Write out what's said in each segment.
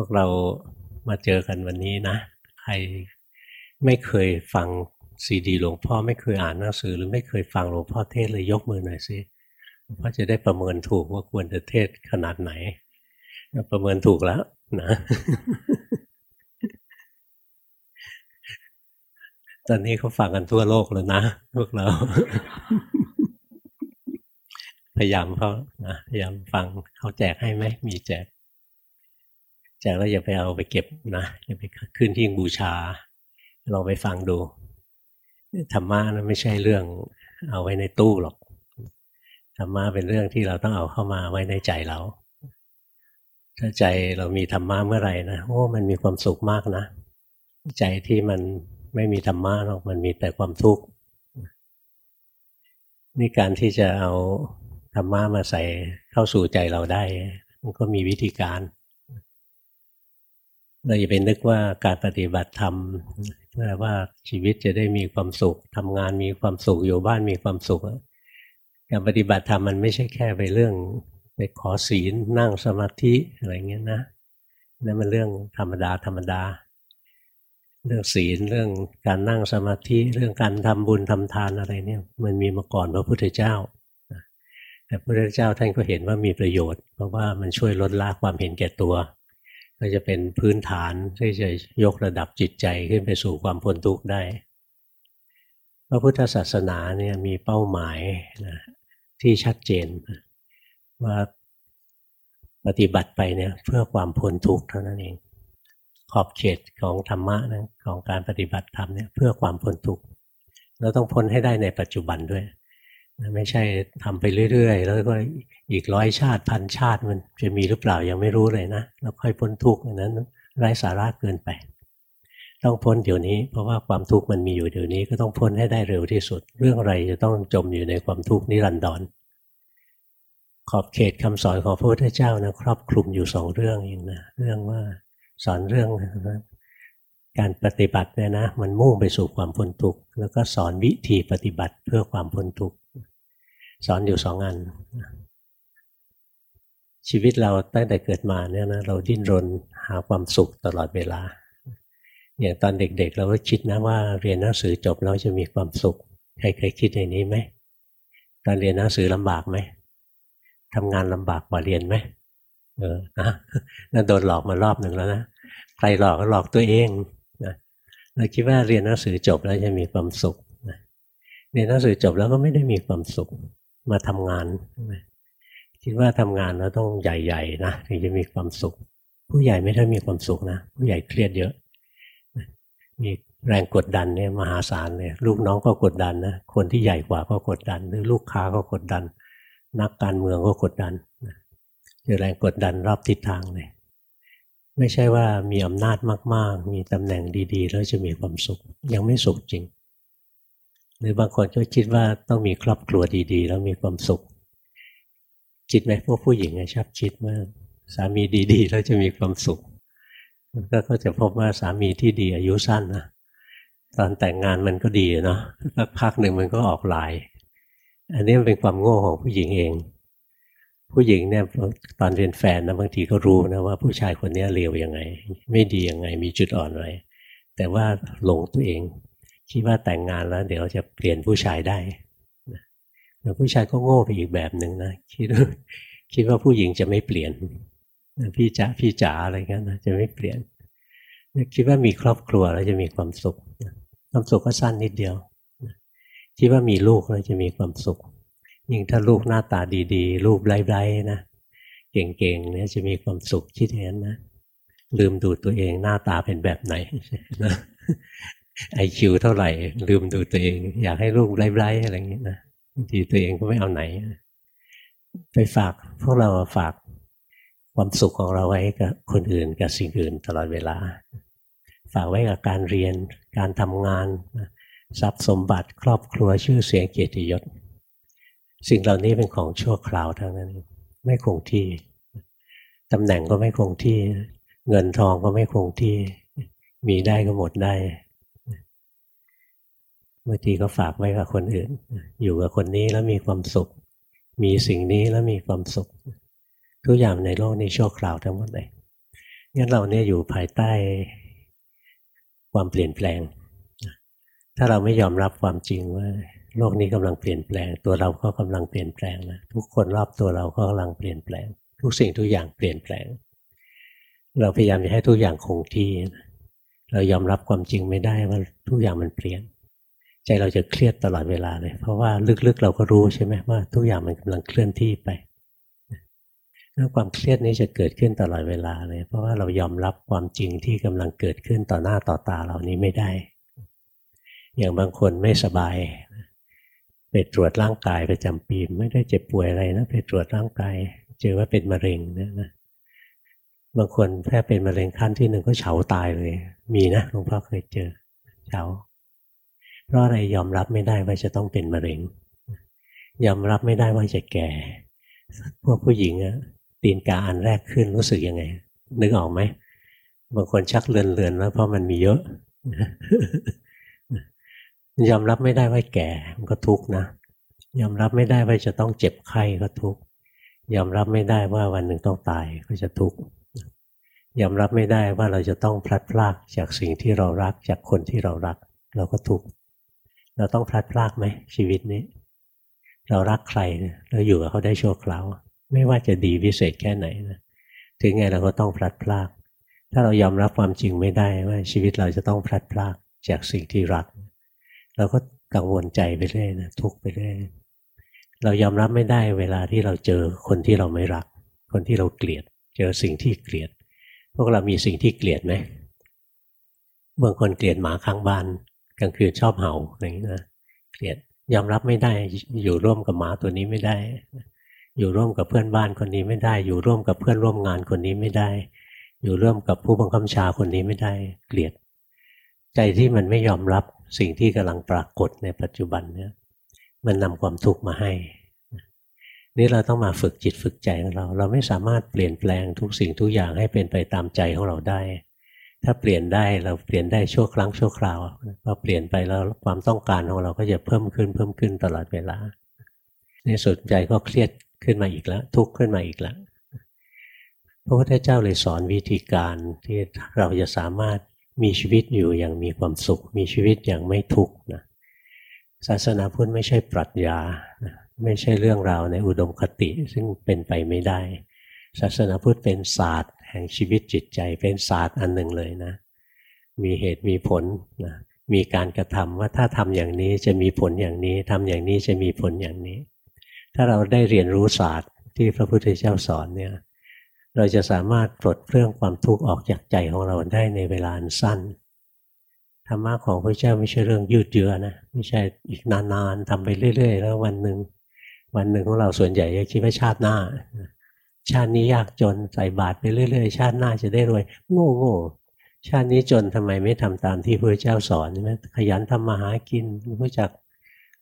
พวกเรามาเจอกันวันนี้นะ ใครไม่เคยฟังซีดีหลวงพ่อไม่เคยอ่านหนังสือ หรือไม่เคยฟังหลวงพ่อเทศเลยยกมือหน่อยสิหลวงพ่อจะได้ประเมินถูกว่าควรจะเทศขนาดไหน ประเมินถูกแล้วนะตอนนี้เขาฟังกันทั่วโลกแล้วนะพวกเรา พยายามเขานะพยายามฟังเขาแจกให้ไหมมีแจก แจกแล้วอย่าไปเอาไปเก็บนะอย่าไปขึ้นที่บูชาลองไปฟังดูธรรมะนั้นไม่ใช่เรื่องเอาไว้ในตู้หรอกธรรมะเป็นเรื่องที่เราต้องเอาเข้ามาไว้ในใจเรา ถ้าใจเรามีธรรมะเมื่อไหร่นะโอ้มันมีความสุขมากนะ ใจที่มันไม่มีธรรมะหรอกมันมีแต่ความทุกข์นี่การที่จะเอาธรรมะมาใส่เข้าสู่ใจเราได้ มันก็มีวิธีการ เราอย่าไปนึกว่าการปฏิบัติธรรมว่าชีวิตจะได้มีความสุขทำงานมีความสุขอยู่บ้านมีความสุขการปฏิบัติธรรมมันไม่ใช่แค่ไปเรื่องไปขอศีลนั่งสมาธิอะไรเงี้ยนะนั่นมันเรื่องธรรมดาธรรมดา เรื่องศีลเรื่องการนั่งสมาธิเรื่องการทำบุญทำทานอะไรเนี่ย มันมีมาก่อนพระพุทธเจ้าแต่พระพุทธเจ้าท่านก็เห็นว่ามีประโยชน์ เพราะว่ามันช่วยลดละความเห็นแก่ตัว ก็จะเป็นพื้นฐานที่จะยกระดับจิตใจขึ้นไปสู่ความพ้นทุกข์ได้ พระพุทธศาสนาเนี่ยมีเป้าหมายนะที่ชัดเจน ว่าปฏิบัติไปเนี่ยเพื่อความพ้นทุกข์เท่านั้นเอง ขอบเขตของธรรมะนะของการปฏิบัติธรรมเนี่ยเพื่อความพ้นทุกข์เราต้องพ้นให้ได้ในปัจจุบันด้วย ไม่ใช่ทำไปเรื่อยๆ แล้วก็อีกร้อยชาติพันชาติมันจะมีหรือเปล่ายังไม่รู้เลยนะแล้วค่อยพ้นทุกข์นั้นไร้สาระเกินไป ต้องพ้นเดี๋ยวนี้ เพราะว่าความทุกข์มันมีอยู่เดี๋ยวนี้ก็ต้องพ้นให้ได้เร็วที่สุด เรื่องอะไรจะต้องจมอยู่ในความทุกข์นิรันดรขอบเขตคำสอนของพระพุทธเจ้านะครอบคลุมอยู่สองเรื่องเองนะเรื่องว่าสอนเรื่องการปฏิบัติเนี่ยนะ มันมุ่งไปสู่ความพ้นทุกข์แล้วก็สอนวิธีปฏิบัติเพื่อความพ้นทุกข์ สอนอยู่สองอัน ชีวิตเราตั้งแต่เกิดมาเนี่ยนะเราดิ้นรนหาความสุขตลอดเวลา อย่างตอนเด็กๆ เราก็คิดนะว่าเรียนหนังสือจบเราจะมีความสุข ใครเคยคิดอย่างนี้ไหมตอนเรียนหนังสือลำบากไหมทำงานลำบากกว่าเรียนไหมเออนะนั่นโดนหลอกมารอบหนึ่งแล้วนะใครหลอกก็หลอกตัวเองนะเราคิดว่าเรียนหนังสือจบแล้วจะมีความสุขเรียนหนังสือจบแล้วก็ไม่ได้มีความสุข มาทำงานคิดว่าทำงานแล้วต้องใหญ่ๆนะถึงจะมีความสุข ผู้ใหญ่ไม่ได้มีความสุขนะ ผู้ใหญ่เครียดเยอะ มีแรงกดดันเนี่ยมหาศาลเลยลูกน้องก็กดดันนะคนที่ใหญ่กว่าก็กดดัน หรือลูกค้าก็กดดัน นักการเมืองก็กดดันเจอแรงกดดันรอบทิศทางเลยไม่ใช่ว่ามีอำนาจมาก ๆ มีตำแหน่งดี ๆ แล้วจะมีความสุข ยังไม่สุขจริง หรือบางคนก็คิดว่าต้องมีครอบครัวดีๆ แล้วมีความสุข คิดไหมพวกผู้หญิงชอบคิดว่าสามีดีๆ แล้วจะมีความสุขก็จะพบว่าสามีที่ดีอายุสั้นนะตอนแต่งงานมันก็ดีเนาะสักพักหนึ่งมันก็ออกลาย อันนี้มันเป็นความโง่ของผู้หญิงเอง ผู้หญิงเนี่ยตอนเรียนแฟนนะบางทีก็รู้นะว่าผู้ชายคนนี้เลวยังไง ไม่ดียังไงมีจุดอ่อนอะไรแต่ว่าหลงตัวเอง คิดว่าแต่งงานแล้ว เดี๋ยวจะเปลี่ยนผู้ชายได้แต่ผู้ชายก็โง่ไปอีกแบบหนึ่งนะคิดคิดว่าผู้หญิงจะไม่เปลี่ยนพี่จ๋าพี่จ๋าอะไรกันนะจะไม่เปลี่ยนคิดว่ามีครอบครัวแล้วจะมีความสุขความสุขก็สั้นนิดเดียวคิดว่ามีลูกแล้วจะมีความสุข ยิ่งถ้าลูกหน้าตาดีๆรูปไร้ๆนะเก่งๆเนี่ยจะมีความสุขคิดเห็นนะลืมดูตัวเองหน้าตาเป็นแบบไหน ไอคิวเท่าไหร่ ลืมดูตัวเอง อยากให้ลูกไร้ๆอะไรอย่างนี้นะบางทีตัวเองก็ไม่เอาไหน ไปฝากพวกเราฝากความสุขของเราไว้กับคนอื่นกับสิ่งอื่นตลอดเวลา ฝากไว้กับการเรียนการทำงานทรัพย์สมบัติครอบครัวชื่อเสียงเกียรติยศ สิ่งเหล่านี้เป็นของชั่วคราวทั้งนั้น ไม่คงที่ตำแหน่งก็ไม่คงที่ เงินทองก็ไม่คงที่ มีได้ก็หมดได้ บางทีก็ฝากไว้กับคนอื่น อยู่กับคนนี้แล้วมีความสุข มีสิ่งนี้แล้วมีความสุข ทุกอย่างในโลกนี้ชั่วคราวทั้งหมดเลยงั้นเราเนี่ยอยู่ภายใต้ความเปลี่ยนแปลง ถ้าเราไม่ยอมรับความจริงว่า โลกนี้กำลังเปลี่ยนแปลง ตัวเราก็กำลังเปลี่ยนแปลงนะทุกคนรอบตัวเราก็กำลังเปลี่ยนแปลง ทุกสิ่งทุกอย่างเปลี่ยนแปลง เราพยายามจะให้ทุกอย่างคงที่ เรายอมรับความจริงไม่ได้ว่าทุกอย่างมันเปลี่ยน ใจเราจะเครียดตลอดเวลาเลย เพราะว่าลึกๆเราก็รู้ใช่ไหมว่าทุกอย่างมันกำลังเคลื่อนที่ไปความเครียดนี้จะเกิดขึ้นตลอดเวลาเลย เพราะว่าเรายอมรับความจริงที่กำลังเกิดขึ้นต่อหน้าต่อตาเรานี้ไม่ได้ อย่างบางคนไม่สบายไปตรวจร่างกายประจำปีไม่ได้เจ็บป่วยอะไรนะไปตรวจร่างกายเจอว่าเป็นมะเร็งนะนะบางคนแค่เป็นมะเร็งขั้นที่หนึ่งก็เฉาตายเลย มีนะหลวงพ่อเคยเจอเฉา เพราะอะไรยอมรับไม่ได้ว่าจะต้องเป็นมะเร็ง ยอมรับไม่ได้ว่าจะแก่ พวกผู้หญิงอะตีนกาอันแรกขึ้นรู้สึกยังไง นึกออกไหมบางคนชักเลือนเลือนแล้วเพราะมันมีเยอะยอมรับไม่ได้ว่าแก่ มันก็ทุกข์นะยอมรับไม่ได้ว่าจะต้องเจ็บไข้ก็ทุกข์ยอมรับไม่ได้ว่าวันหนึ่งต้องตายก็จะทุกข์ยอมรับไม่ได้ว่าเราจะต้องพลัดพรากจากสิ่งที่เรารักจากคนที่เรารัก เราก็ทุกข์ เราต้องพลัดพรากไหมชีวิตนี้ เรารักใครเราอยู่กับเขาได้ชั่วคราว ไม่ว่าจะดีวิเศษแค่ไหนนะถึงไงเราก็ต้องพลัดพราก ถ้าเรายอมรับความจริงไม่ได้ว่าชีวิตเราจะต้องพลัดพรากจากสิ่งที่รัก เราก็กังวลใจไปเรื่อยนะทุกไปเรื่อยเรายอมรับไม่ได้เวลาที่เราเจอคนที่เราไม่รัก คนที่เราเกลียด เจอสิ่งที่เกลียด พวกเรามีสิ่งที่เกลียดไหมบางคนเกลียดหมาข้างบ้าน กลางคืนชอบเห่าอย่างนี้นะเกลียดยอมรับไม่ได้อยู่ร่วมกับหมาตัวนี้ไม่ได้ อยู่ร่วมกับเพื่อนบ้านคนนี้ไม่ได้ อยู่ร่วมกับเพื่อนร่วมงานคนนี้ไม่ได้ อยู่ร่วมกับผู้บังคับชาคนนี้ไม่ได้ เกลียด ใจที่มันไม่ยอมรับสิ่งที่กำลังปรากฏในปัจจุบันเนี่ยมันนำความทุกข์มาให้นี่เราต้องมาฝึกจิตฝึกใจของเรา เราไม่สามารถเปลี่ยนแปลงทุกสิ่งทุกอย่างให้เป็นไปตามใจของเราได้ ถ้าเปลี่ยนได้เราเปลี่ยนได้ชั่วครั้งชั่วคราวพอเปลี่ยนไปแล้วความต้องการของเราก็จะเพิ่มขึ้นเพิ่มขึ้นตลอดเวลาในสุดใจก็เครียดขึ้นมาอีกแล้ว ทุกข์ขึ้นมาอีกแล้วพระพุทธเจ้าเลยสอนวิธีการที่เราจะสามารถมีชีวิตอยู่อย่างมีความสุข มีชีวิตอย่างไม่ทุกข์นะศาสนาพุทธไม่ใช่ปรัชญา ไม่ใช่เรื่องราวในอุดมคติ ซึ่งเป็นไปไม่ได้ ศาสนาพุทธเป็นศาสตร์ แห่งชีวิตจิตใจเป็นศาสตร์อันหนึ่งเลยนะ มีเหตุมีผลนะมีการกระทำว่าถ้าทำอย่างนี้จะมีผลอย่างนี้ทำอย่างนี้จะมีผลอย่างนี้ ถ้าเราได้เรียนรู้ศาสตร์ที่พระพุทธเจ้าสอนเนี่ย เราจะสามารถปลดเครื่องความทุกข์ออกจากใจของเราได้ในเวลาอันสั้นธรรมะของพระเจ้าไม่ใช่เรื่องยืดเยื้อนะไม่ใช่อีกนานๆทำไปเรื่อย ๆ แล้ววันหนึ่งวันหนึ่งของเราส่วนใหญ่จะคิดว่าชาติหน้า ชาตินี้ยากจนใส่บาตรไปเรื่อย ๆ ชาติหน้าจะได้รวย โง่โง่ชาตินี้จนทำไมไม่ทำตามที่พระเจ้าสอนใช่ไหมขยันทำมาหากินรู้จัก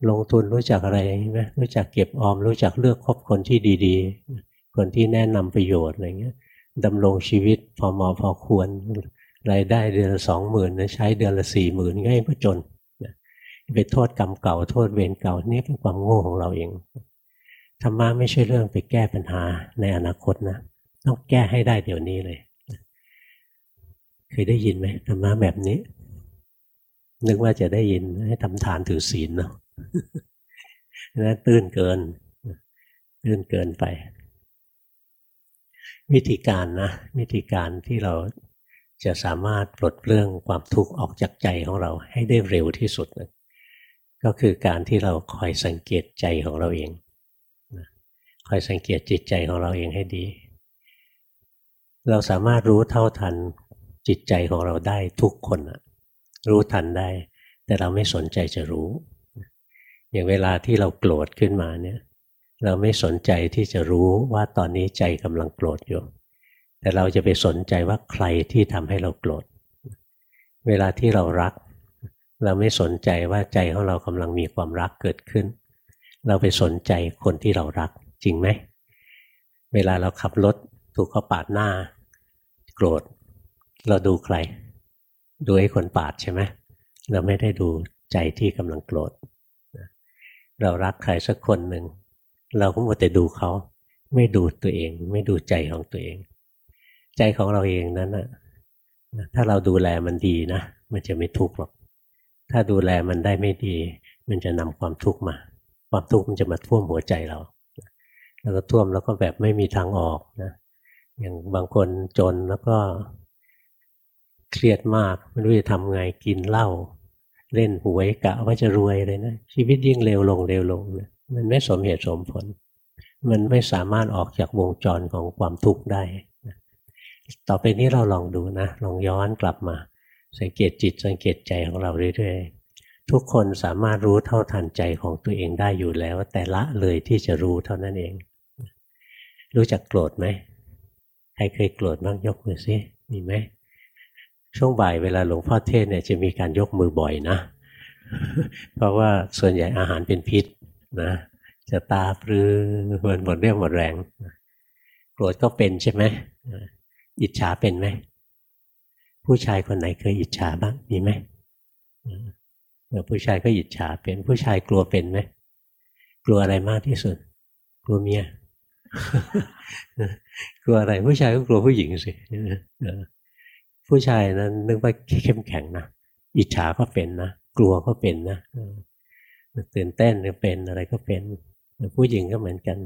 ลงทุนรู้จักอะไรใช่ไหมรู้จักเก็บออม รู้จักเลือกคบคนที่ดีๆ คนที่แนะนำประโยชน์อะไรเงี้ยดำรงชีวิตพอเหมาะพอควรรายได้เดือนละสองหมื่นใช้เดือนละสี่หมื่นง่ายก็จนไปโทษกรรมเก่าโทษเวรเก่านี่เป็นความโง่ของเราเอง ธรรมะไม่ใช่เรื่องไปแก้ปัญหาในอนาคตนะ ต้องแก้ให้ได้เดี๋ยวนี้เลย เคยได้ยินไหมธรรมะแบบนี้ นึกว่าจะได้ยินให้ทำทานถือศีลเนาะนะตื้นเกินตื้นเกินไป วิธีการนะ วิธีการที่เราจะสามารถปลดเรื่องความทุกข์ออกจากใจของเราให้ได้เร็วที่สุดนะก็คือการที่เราคอยสังเกตใจของเราเอง คอยสังเกตจิตใจของเราเองให้ดี เราสามารถรู้เท่าทันจิตใจของเราได้ทุกคนรู้ทันได้ แต่เราไม่สนใจจะรู้ อย่างเวลาที่เราโกรธขึ้นมาเนี่ย เราไม่สนใจที่จะรู้ว่าตอนนี้ใจกำลังโกรธอยู่ แต่เราจะไปสนใจว่าใครที่ทำให้เราโกรธ เวลาที่เรารัก เราไม่สนใจว่าใจของเรากำลังมีความรักเกิดขึ้น เราไปสนใจคนที่เรารัก จริงไหม เวลาเราขับรถถูกเขาปาดหน้า โกรธ เราดูใคร ดูไอ้คนปาดใช่ไหมเราไม่ได้ดูใจที่กำลังโกรธเรารักใครสักคนหนึ่ง เราก็มัวแต่ดูเขา ไม่ดูตัวเอง ไม่ดูใจของตัวเอง ใจของเราเองนั้นนะถ้าเราดูแลมันดีนะ มันจะไม่ทุกข์หรอก ถ้าดูแลมันได้ไม่ดี มันจะนำความทุกข์มา ความทุกข์มันจะมาท่วมหัวใจเรา แล้วก็ท่วมแล้วก็แบบไม่มีทางออกนะอย่างบางคนจนแล้วก็เครียดมากไม่รู้จะทำไงกินเหล้าเล่นหวยกะว่าจะรวยเลยนะ ชีวิตยิ่งเร็วลงเร็วลงนะมันไม่สมเหตุสมผล มันไม่สามารถออกจากวงจรของความทุกข์ได้ต่อไปนี้เราลองดูนะลองย้อนกลับมา สังเกตจิตสังเกตใจของเราเรื่อยๆทุกคนสามารถรู้เท่าทันใจของตัวเองได้อยู่แล้ว แต่ละเลยที่จะรู้เท่านั้นเอง รู้จักโกรธไหมใครเคยโกรธบ้างยกมือซิมีไหมช่วงบ่ายเวลาหลวงพ่อเทศเนี่ยจะมีการยกมือบ่อยนะ เพราะว่าส่วนใหญ่อาหารเป็นพิษนะจะตาปรือเหมือนหมดเรี่ยวหมดแรงโกรธก็เป็นใช่ไหมอิจฉาเป็นไหมผู้ชายคนไหนเคยอิจฉาบ้างมีไหมผู้ชายก็อิจฉาเป็นผู้ชายกลัวเป็นไหมกลัวอะไรมากที่สุด กลัวเมีย กลัวอะไรผู้ชายก็กลัวผู้หญิงสิผู้ชายนั้นนึกว่าเข้มแข็งนะอิจฉาก็เป็นนะกลัวก็เป็นนะตื่นเต้นก็เป็นอะไรก็เป็น ผู้หญิงก็เหมือนกัน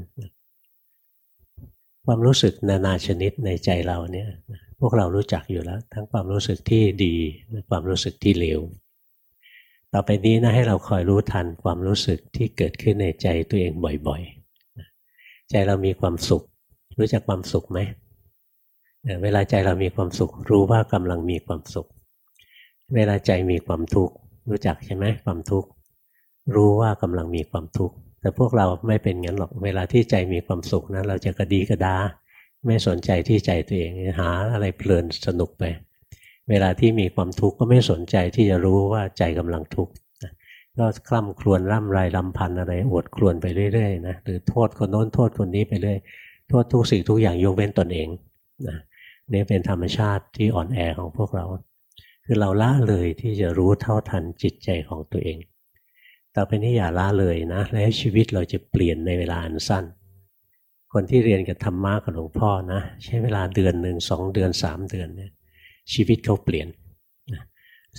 ความรู้สึกนานาชนิดในใจเราเนี่ย พวกเรารู้จักอยู่แล้ว ทั้งความรู้สึกที่ดีและความรู้สึกที่เลวต่อไปนี้นะให้เราคอยรู้ทันความรู้สึกที่เกิดขึ้นในใจตัวเองบ่อยๆ ใจเรามีความสุข รู้จักความสุขไหมเวลาใจเรามีความสุข รู้ว่ากำลังมีความสุข เวลาใจมีความทุกข์รู้จักใช่ไหมความทุกข์รู้ว่ากำลังมีความทุกข์แต่พวกเราไม่เป็นงั้นหรอกเวลาที่ใจมีความสุขนะเราจะกระดีกระดา ไม่สนใจที่ใจตัวเองหาอะไรเพลินสนุกไป เวลาที่มีความทุกข์ก็ไม่สนใจที่จะรู้ว่าใจกำลังทุกข์ ก็คล่ำครวญร่ำไรลำพันอะไรอวดครวญไปเรื่อยๆนะหรือโทษคนโน้นโทษคนนี้ไปเรื่อยโทษทุกสิ่งทุกอย่างยกเว้นตนเองนะนี่เป็นธรรมชาติที่อ่อนแอของพวกเรา คือเราละเลยที่จะรู้เท่าทันจิตใจของตัวเอง ต่อไปนี้อย่าละเลยนะแล้วชีวิตเราจะเปลี่ยนในเวลาอันสั้น คนที่เรียนกับธรรมะกับหลวงพ่อนะ ใช้เวลาเดือนหนึ่งสองเดือนสามเดือนเนี่ยชีวิตเขาเปลี่ยน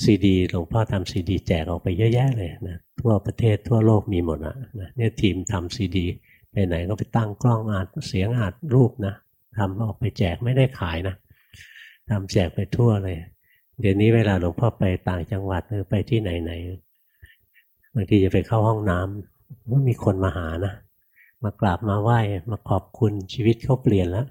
ซีดีหลวงพ่อทำซีดีแจกออกไปเยอะแยะเลยนะทั่วประเทศทั่วโลกมีหมดนะเนี่ยทีมทำซีดีไปไหนก็ไปตั้งกล้องอัดเสียงอัดรูปนะทำออกไปแจกไม่ได้ขายนะทำแจกไปทั่วเลย เดี๋ยวนี้เวลาหลวงพ่อไปต่างจังหวัดหรือไปที่ไหนไหนบางทีจะไปเข้าห้องน้ำว่ามีคนมาหานะมากราบมาไหว้มาขอบคุณชีวิตเขาเปลี่ยนแล้ว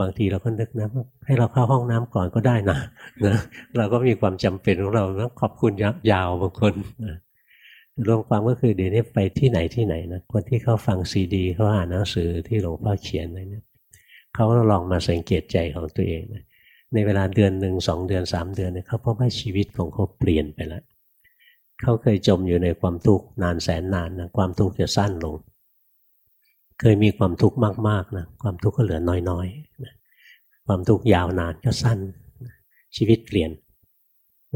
บางทีเราก็นึกนะให้เราเข้าห้องน้ำก่อนก็ได้นะนะเราก็มีความจำเป็นของเราต้องขอบคุณยาวบางคนนะรวมความก็คือเดี๋ยวนี้ไปที่ไหนที่ไหนนะคนที่เขาฟังซีดีเขาอ่านหนังสือที่หลวงพ่อเขียนอะไรเนี่ยเขาลองมาสังเกตใจของตัวเองนะในเวลาเดือนหนึ่งสองเดือนสามเดือนเนี่ยเขาพบว่าชีวิตของเขาเปลี่ยนไปแล้วเขาเคยจมอยู่ในความทุกข์นานแสนนานนะความทุกข์จะสั้นลง เคยมีความทุกข์มากๆนะความทุกข์ก็เหลือน้อยๆนะความทุกข์ยาวนานก็สั้น ชีวิตเปลี่ยน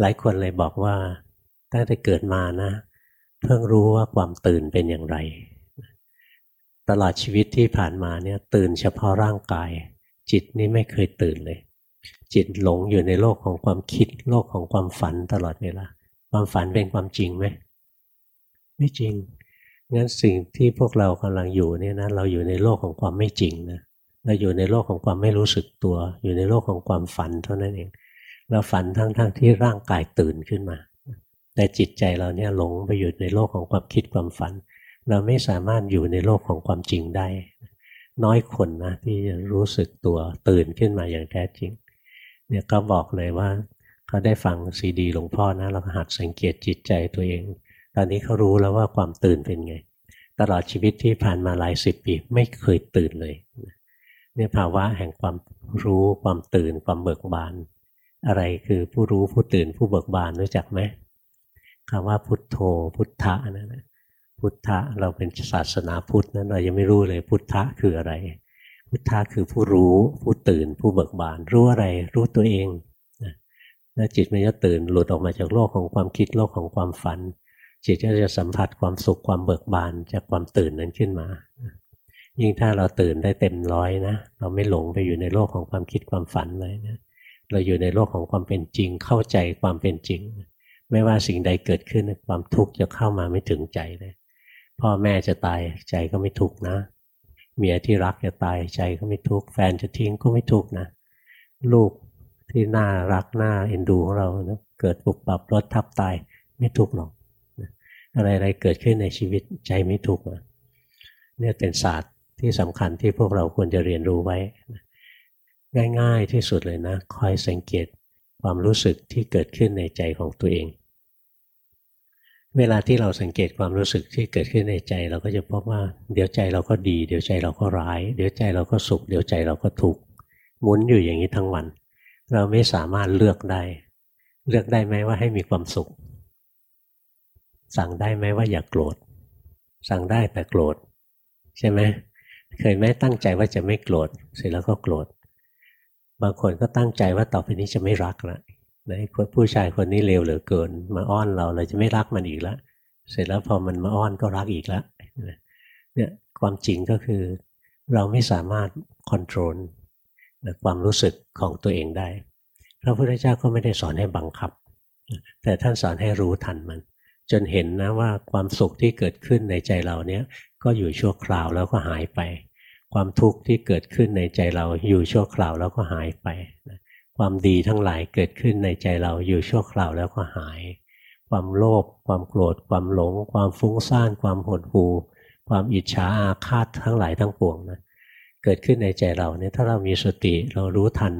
หลายคนเลยบอกว่า ตั้งแต่เกิดมานะเพิ่งรู้ว่าความตื่นเป็นอย่างไร ตลอดชีวิตที่ผ่านมาเนี่ยตื่นเฉพาะร่างกาย จิตนี่ไม่เคยตื่นเลย จิตหลงอยู่ในโลกของความคิด โลกของความฝันตลอดเวลาความฝันเป็นความจริงไหมไม่จริง งั้นสิ่งที่พวกเรากำลังอยู่เนี่ยนะเราอยู่ในโลกของความไม่จริงนะเราอยู่ในโลกของความไม่รู้สึกตัว อยู่ในโลกของความฝันเท่านั้นเอง เราฝันทั้งๆทที่ร่างกายตื่นขึ้นมา แต่จิตใจเราเนี่ยหลงไปอยู่ในโลกของความคิดความฝัน เราไม่สามารถอยู่ในโลกของความจริงได้ น้อยคนนะที่จะรู้สึกตัวตื่นขึ้นมาอย่างแท้จริง เนี่ยก็บอกเลยว่าเขาได้ฟังซีดีหลวงพ่อนะเราหัดสังเกตจิตใจตัวเอง ตอนนี้เขารู้แล้วว่าความตื่นเป็นไง ตลอดชีวิตที่ผ่านมาหลายสิบปีไม่เคยตื่นเลยเนี่ยภาวะแห่งความรู้ความตื่นความเบิกบาน อะไรคือผู้รู้ผู้ตื่นผู้เบิกบานรู้จักไหมคำว่าพุทโธ พุทธะนั่นพุทธะเราเป็นศาสนาพุทธนั้นเรายังไม่รู้เลยพุทธะคืออะไร พุทธะคือผู้รู้ผู้ตื่นผู้เบิกบาน รู้อะไรรู้ตัวเองแล้วจิตมันจะตื่นหลุดออกมาจากโลกของความคิดโลกของความฝัน จิตก็จะสัมผัสความสุขความเบิกบานจากความตื่นนั้นขึ้นมา ยิ่งถ้าเราตื่นได้เต็มร้อยนะ เราไม่หลงไปอยู่ในโลกของความคิดความฝันเลยนะเราอยู่ในโลกของความเป็นจริงเข้าใจความเป็นจริง ไม่ว่าสิ่งใดเกิดขึ้นความทุกข์จะเข้ามาไม่ถึงใจเลยพ่อแม่จะตายใจก็ไม่ทุกข์นะ เมียที่รักจะตายใจก็ไม่ทุกข์แฟนจะทิ้งก็ไม่ทุกข์นะลูกที่น่ารักน่าเอ็นดูของเรานะเกิดปุบปับรถทับตายไม่ทุกข์หรอก อะไรๆเกิดขึ้นในชีวิตใจไม่ทุกเนี่ยเป็นศาสตร์ที่สำคัญที่พวกเราควรจะเรียนรู้ไว้ ง่ายๆที่สุดเลยนะคอยสังเกตความรู้สึกที่เกิดขึ้นในใจของตัวเอง เวลาที่เราสังเกตความรู้สึกที่เกิดขึ้นในใจ เราก็จะพบว่า เดี๋ยวใจเราก็ดี เดี๋ยวใจเราก็ร้าย เดี๋ยวใจเราก็สุข เดี๋ยวใจเราก็ทุกข์หมุนอยู่อย่างนี้ทั้งวัน เราไม่สามารถเลือกได้ เลือกได้ไหมว่าให้มีความสุข สั่งได้ไหมว่าอย่ากโกรธ สั่งได้แต่โกรธ ใช่ไหมเคยไหมตั้งใจว่าจะไม่โกรธเสร็จแล้วก็โกรธ บางคนก็ตั้งใจว่าต่อไปนี้จะไม่รักละนะคนผู้ชายคนนี้เลวเหลือเกิน มาอ้อนเราเราจะไม่รักมันอีกแล้วเสร็จแล้วพอมันมาอ้อนก็รักอีกแล้วเนี่ยความจริงก็คือ เราไม่สามารถคอนโทรลความรู้สึกของตัวเองได้ พระพุทธเจ้าก็ไม่ได้สอนให้บังคับ แต่ท่านสอนให้รู้ทันมัน จนเห็นนะว่าความสุขที่เกิดขึ้นในใจเราเนี้ยก็อยู่ชั่วคราวแล้วก็หายไป ความทุกข์ที่เกิดขึ้นในใจเราอยู่ชั่วคราวแล้วก็หายไป ความดีทั้งหลายเกิดขึ้นในใจเราอยู่ชั่วคราวแล้วก็หาย ความโลภความโกรธ ความหลง ความฟุ้งซ่าน ความหดหู่ความอิจฉาอาฆาตทั้งหลายทั้งปวงนะเกิดขึ้นในใจเราเนี่ยถ้าเรามีสติเรารู้ทัน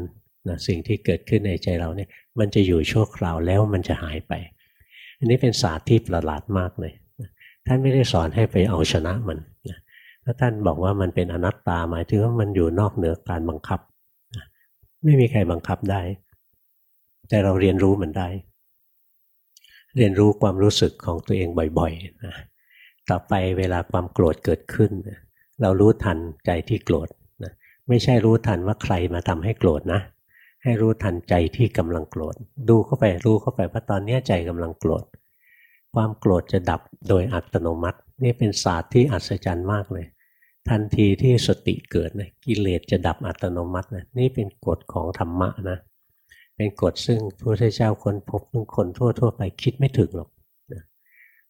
นะสิ่งที่เกิดขึ้นในใจเราเนี่ยมันจะอยู่ชั่วคราวแล้วมันจะหายไป อันนี้เป็นศาสตร์ที่ประหลาดมากเลยท่านไม่ได้สอนให้ไปเอาชนะมันถ้าท่านบอกว่ามันเป็นอนัตตาหมายถึงว่ามันอยู่นอกเหนือการบังคับ ไม่มีใครบังคับได้ แต่เราเรียนรู้มันได้ เรียนรู้ความรู้สึกของตัวเองบ่อยๆนะต่อไปเวลาความโกรธเกิดขึ้น เรารู้ทันใจที่โกรธนะไม่ใช่รู้ทันว่าใครมาทำให้โกรธนะ ให้รู้ทันใจที่กำลังโกรธ ดูเข้าไปรู้เข้าไปว่าตอนนี้ใจกำลังโกรธ ความโกรธจะดับโดยอัตโนมัติ นี่เป็นศาสตร์ที่อัศจรรย์มากเลย ทันทีที่สติเกิดนะกิเลสจะดับอัตโนมัตินะนี่เป็นกฎของธรรมะนะเป็นกฎซึ่งพระพุทธเจ้าค้นพบทุกคนทั่วทั่วไปคิดไม่ถึงหรอกนะ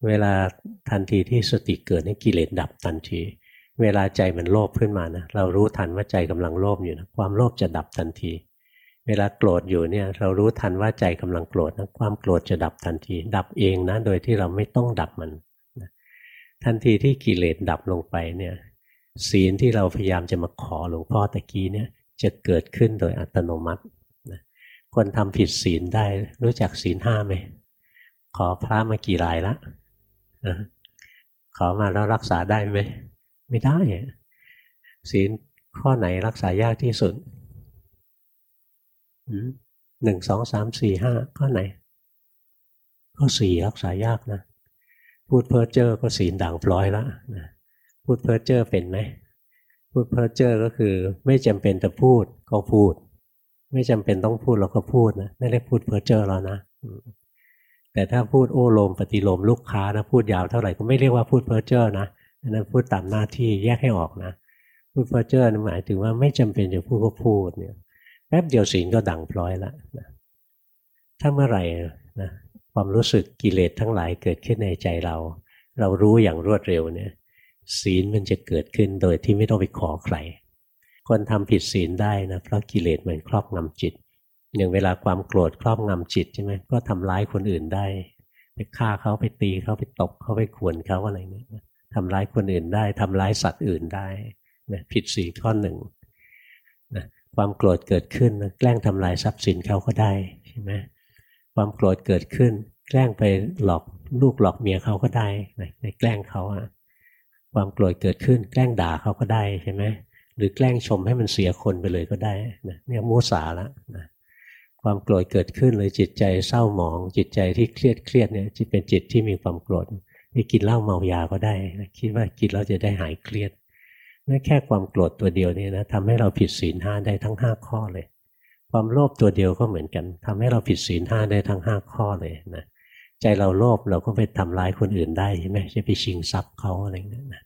เวลาทันทีที่สติเกิดนี่กิเลสดับทันที เวลาใจมันโลภขึ้นมานะเรารู้ทันว่าใจกำลังโลภอยู่นะความโลภจะดับทันที เวลาโกรธอยู่เนี่ยเรารู้ทันว่าใจกำลังโกรธนะความโกรธจะดับทันที ดับเองนะโดยที่เราไม่ต้องดับมันทันทีที่กิเลสดับลงไปเนี่ยศีลที่เราพยายามจะมาขอหลวงพ่อตะกี้เนี่ยจะเกิดขึ้นโดยอัตโนมัติคนทำผิดศีลได้รู้จักศีลห้าไหมขอพระมากี่รายละขอมาแล้วรักษาได้ไหมไม่ได้ศีลข้อไหนรักษายากที่สุด หนึ่งสองสามสี่ห้าข้อไหนข้อสี่รักษายากนะ พูดเพ้อเจ้อก็ศีลด่างพลอยละนะพูดเพ้อเจ้อเป็นไหมพูดเพ้อเจ้อก็คือ ไม่จำเป็นจะพูดก็พูด ไม่จำเป็นต้องพูดเราก็พูดนะไม่ได้พูดเพ้อเจ้อแล้วนะแต่ถ้าพูดโอ้โลมปฏิโลมลูกค้านะพูดยาวเท่าไหร่ก็ไม่เรียกว่าพูดเพ้อเจ้อนะนั้นพูดตามหน้าที่แยกให้ออกนะพูดเพ้อเจ้อหมายถึงว่าไม่จำเป็นจะพูดก็พูดเนี่ย แป๊บเดียวศีลก็ดังพลอยแล้วนะถ้าเมื่อไหร่นะความรู้สึกกิเลสทั้งหลายเกิดขึ้นในใจเรา เรารู้อย่างรวดเร็วเนี่ย ศีลมันจะเกิดขึ้นโดยที่ไม่ต้องไปขอใครคนทำผิดศีลได้นะเพราะกิเลสมันครอบงำจิต อย่างเวลาความโกรธครอบงำจิตใช่ไหมก็ทำร้ายคนอื่นได้ ไปฆ่าเขาไปตีเขาไปตบเขาไปขวนเขาอะไรเนี่ยทำร้ายคนอื่นได้ทำร้ายสัตว์อื่นได้นะผิดสีลข้อหนึ่ง ความโกรธเกิดขึ้นแกล้งทำลายทรัพย์สินเขาก็ได้ใช่ไหมความโกรธเกิดขึ้น แกล้งไปหลอกลูกหลอกเมียเขาก็ได้ในแกล้งเขาอะความโกรธเกิดขึ้น แกล้งด่าเขาก็ได้ใช่ไหมหรือแกล้งชมให้มันเสียคนไปเลยก็ได้นะเนี่ยมุสาละนะความโกรธเกิดขึ้นเลยจิตใจเศร้าหมอง จิตใจที่เครียดเครียดเนี่ยจิตเป็นจิตที่มีความโกรธนี่กินเหล้าเมายาก็ได้คิดว่ากินแล้วจะได้หายเครียด นั่แค่ความโกรธตัวเดียวนี่นะทำให้เราผิดศีลห้าได้ทั้งห้าข้อเลย ความโลภตัวเดียวก็เหมือนกันทำให้เราผิดศีลห้าได้ทั้งห้าข้อเลยนะใจเราโลภเราก็ไปทำร้ายคนอื่นได้ใช่ไหมจะไปชิงทรัพย์เขาอะไรเงี้ยนะ